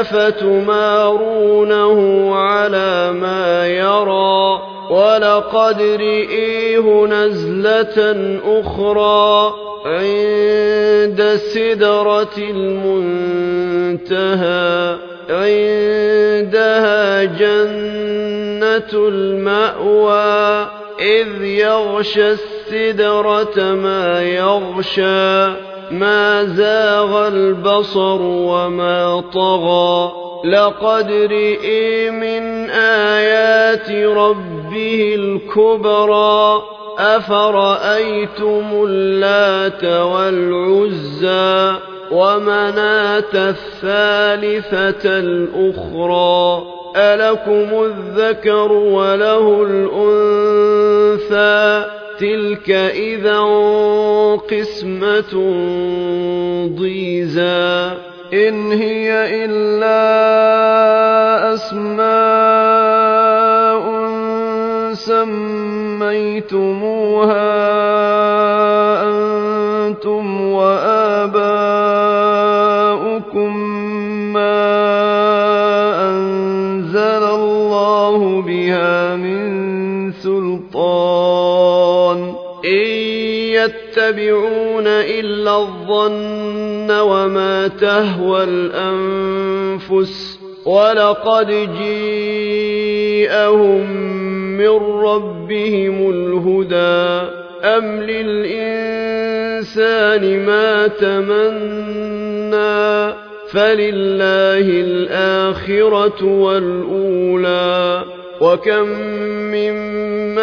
أفتمارونه على ما يرى ولقد رئيه نزلة أخرى عند سدرة المنتهى عندها جنة المأوى إذ يغشى السدرة ما يغشى. ما زاغ البصر وما طغى لقد رئي من آيات ربه الكبرى أفرأيتم اللات والعزى ومناة الثالثة الأخرى ألكم الذكر وله الأنثى تلك إذا قسمة ضيزى إن هي إلا أسماء سميتموها يتبعون إلا الظن وما تهوى الأنفس ولقد جيءهم من ربهم الهدى أم للإنسان ما تمنى فلله الآخرة والأولى وكم من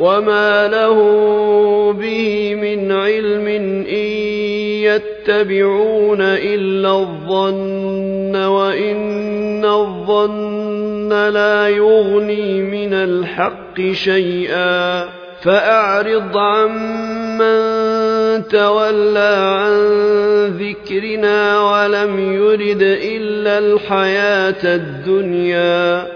وما له به من علم إن يتبعون إلا الظن وإن الظن لا يغني من الحق شيئا فأعرض عمن تولى عن ذكرنا ولم يرد إلا الحياة الدنيا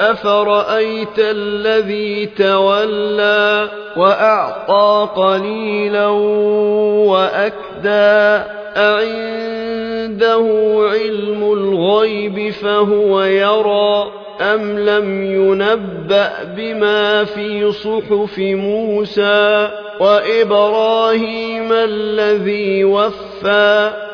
أفرأيت الذي تولى وأعطى قليلا وأكدى أعنده علم الغيب فهو يرى أم لم ينبأ بما في صحف موسى وإبراهيم الذي وفى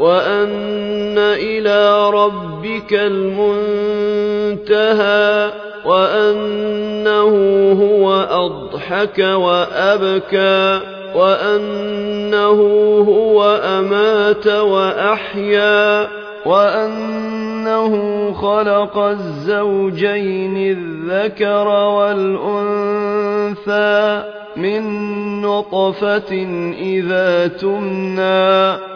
وأن إلى ربك المنتهى وأنه هو أضحك وأبكى وأنه هو أمات وأحيا وأنه خلق الزوجين الذكر والأنثى من نطفة إذا تمنى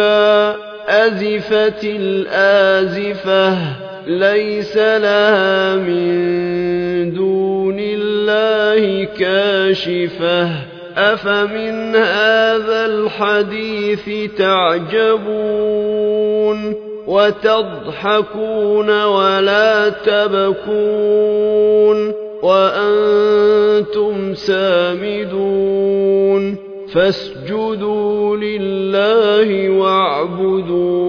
الأولى أزفت الآزفة ليس لها من دون الله كاشفة أفمن هذا الحديث تعجبون وتضحكون ولا تبكون وأنتم سامدون فاسجدوا لله واعبدون